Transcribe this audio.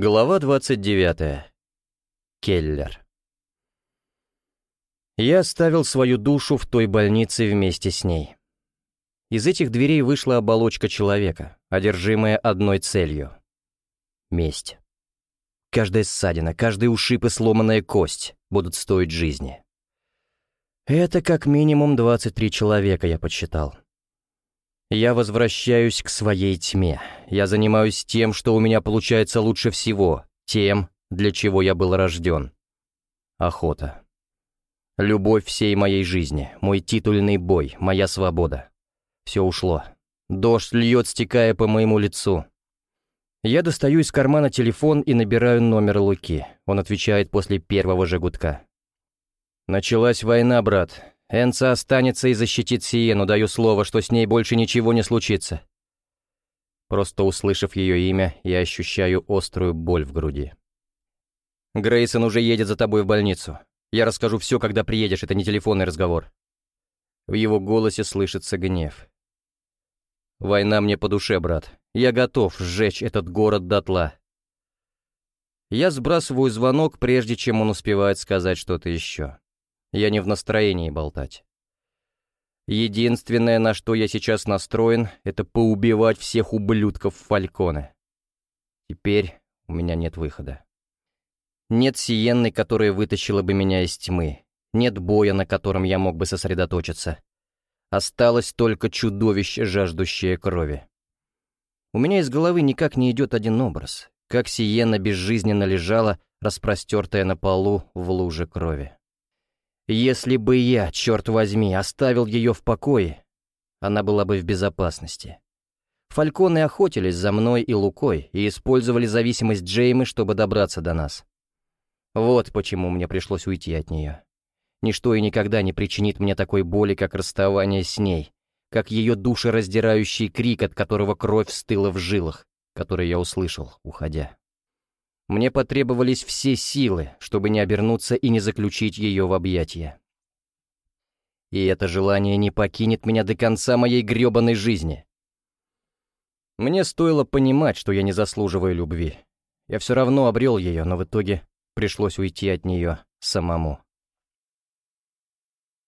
Глава 29. Келлер. Я оставил свою душу в той больнице вместе с ней. Из этих дверей вышла оболочка человека, одержимая одной целью — месть. Каждая ссадина, каждый ушиб и сломанная кость будут стоить жизни. Это как минимум 23 человека, я подсчитал. Я возвращаюсь к своей тьме. Я занимаюсь тем, что у меня получается лучше всего, тем, для чего я был рожден. Охота. Любовь всей моей жизни, мой титульный бой, моя свобода. Все ушло. Дождь льет, стекая по моему лицу. Я достаю из кармана телефон и набираю номер Луки. Он отвечает после первого же гудка. «Началась война, брат. Энца останется и защитит Сиену, даю слово, что с ней больше ничего не случится. Просто услышав ее имя, я ощущаю острую боль в груди. Грейсон уже едет за тобой в больницу. Я расскажу все, когда приедешь, это не телефонный разговор. В его голосе слышится гнев. Война мне по душе, брат. Я готов сжечь этот город дотла. Я сбрасываю звонок, прежде чем он успевает сказать что-то еще. Я не в настроении болтать. Единственное, на что я сейчас настроен, это поубивать всех ублюдков Фальконе. Теперь у меня нет выхода. Нет сиенны, которая вытащила бы меня из тьмы. Нет боя, на котором я мог бы сосредоточиться. Осталось только чудовище, жаждущее крови. У меня из головы никак не идет один образ, как сиена безжизненно лежала, распростертая на полу в луже крови. Если бы я, черт возьми, оставил ее в покое, она была бы в безопасности. Фальконы охотились за мной и Лукой и использовали зависимость Джеймы, чтобы добраться до нас. Вот почему мне пришлось уйти от нее. Ничто и никогда не причинит мне такой боли, как расставание с ней, как ее душераздирающий крик, от которого кровь стыла в жилах, который я услышал, уходя. Мне потребовались все силы, чтобы не обернуться и не заключить ее в объятия. И это желание не покинет меня до конца моей грёбаной жизни. Мне стоило понимать, что я не заслуживаю любви. Я все равно обрел ее, но в итоге пришлось уйти от нее самому.